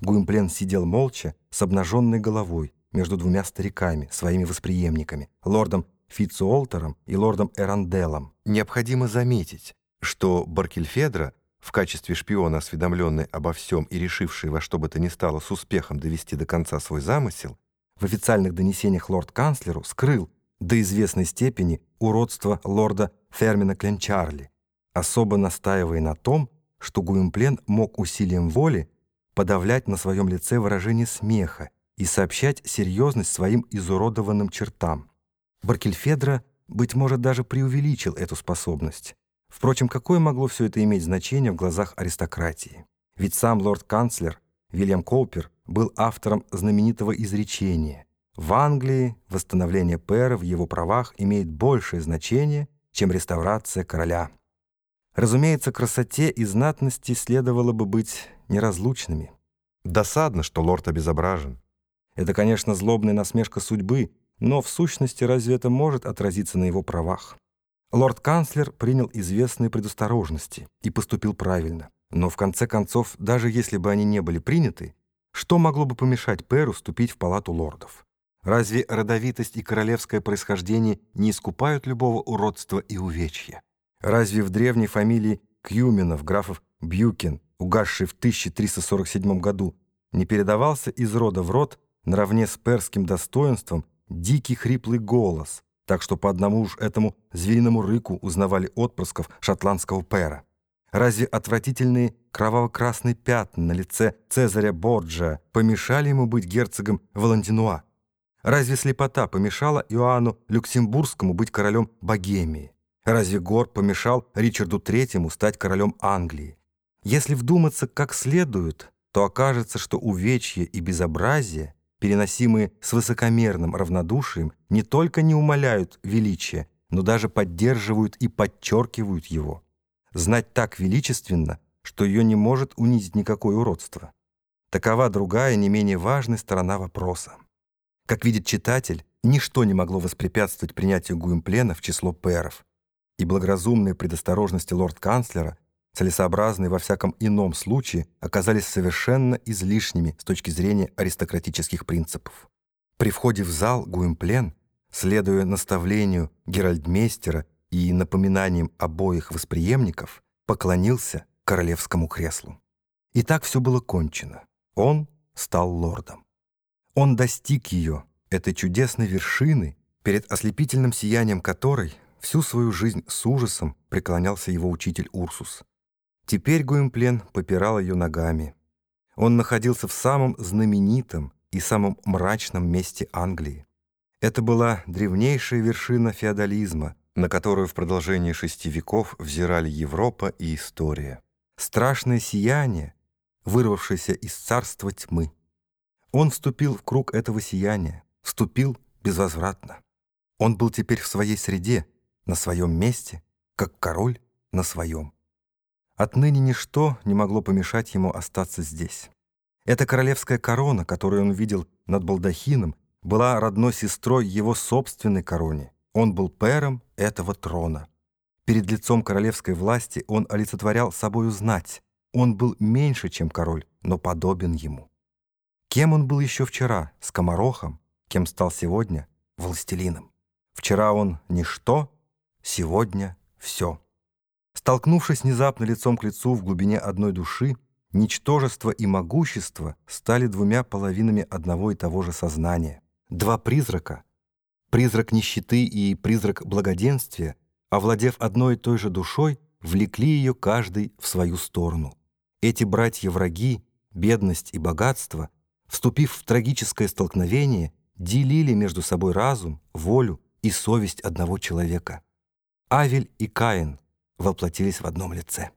Гуимплен сидел молча, с обнаженной головой, между двумя стариками, своими восприемниками, лордом Фитцуолтером и лордом Эранделом. Необходимо заметить, что Баркельфедро, в качестве шпиона, осведомленный обо всем и решивший во что бы то ни стало с успехом довести до конца свой замысел, в официальных донесениях лорд-канцлеру скрыл до известной степени уродство лорда Фермина Кленчарли, особо настаивая на том, что Гуимплен мог усилием воли подавлять на своем лице выражение смеха и сообщать серьезность своим изуродованным чертам. Баркельфедро, быть может, даже преувеличил эту способность. Впрочем, какое могло все это иметь значение в глазах аристократии? Ведь сам лорд-канцлер Вильям Коупер был автором знаменитого изречения «В Англии восстановление пэра в его правах имеет большее значение, чем реставрация короля». Разумеется, красоте и знатности следовало бы быть неразлучными. Досадно, что лорд обезображен. Это, конечно, злобная насмешка судьбы, но в сущности разве это может отразиться на его правах? Лорд-канцлер принял известные предосторожности и поступил правильно. Но в конце концов, даже если бы они не были приняты, что могло бы помешать Перу вступить в палату лордов? Разве родовитость и королевское происхождение не искупают любого уродства и увечья? Разве в древней фамилии Кьюменов, графов Бьюкин, угасший в 1347 году, не передавался из рода в род наравне с перским достоинством дикий хриплый голос, так что по одному уж этому звериному рыку узнавали отпрысков шотландского пера? Разве отвратительные кроваво-красные пятна на лице Цезаря Борджа помешали ему быть герцогом Валантинуа? Разве слепота помешала Иоанну Люксембургскому быть королем Богемии? Разве Гор помешал Ричарду Третьему стать королем Англии? Если вдуматься как следует, то окажется, что увечье и безобразие, переносимые с высокомерным равнодушием, не только не умаляют величия, но даже поддерживают и подчеркивают его. Знать так величественно, что ее не может унизить никакое уродство. Такова другая, не менее важная сторона вопроса. Как видит читатель, ничто не могло воспрепятствовать принятию Гуимплена в число пэров и благоразумные предосторожности лорд-канцлера, целесообразные во всяком ином случае, оказались совершенно излишними с точки зрения аристократических принципов. При входе в зал Гуимплен, следуя наставлению Геральдмейстера и напоминанием обоих восприемников, поклонился королевскому креслу. И так все было кончено. Он стал лордом. Он достиг ее, этой чудесной вершины, перед ослепительным сиянием которой Всю свою жизнь с ужасом преклонялся его учитель Урсус. Теперь Гуимплен попирал ее ногами. Он находился в самом знаменитом и самом мрачном месте Англии. Это была древнейшая вершина феодализма, на которую в продолжении шести веков взирали Европа и история. Страшное сияние, вырвавшееся из царства тьмы. Он вступил в круг этого сияния, вступил безвозвратно. Он был теперь в своей среде, на своем месте, как король на своем. Отныне ничто не могло помешать ему остаться здесь. Эта королевская корона, которую он видел над балдахином, была родной сестрой его собственной короне. Он был пэром этого трона. Перед лицом королевской власти он олицетворял собою знать. Он был меньше, чем король, но подобен ему. Кем он был еще вчера? Скоморохом. Кем стал сегодня? Властелином. Вчера он ничто, Сегодня все. Столкнувшись внезапно лицом к лицу в глубине одной души, ничтожество и могущество стали двумя половинами одного и того же сознания. Два призрака, призрак нищеты и призрак благоденствия, овладев одной и той же душой, влекли ее каждый в свою сторону. Эти братья-враги, бедность и богатство, вступив в трагическое столкновение, делили между собой разум, волю и совесть одного человека. Авель и Каин воплотились в одном лице.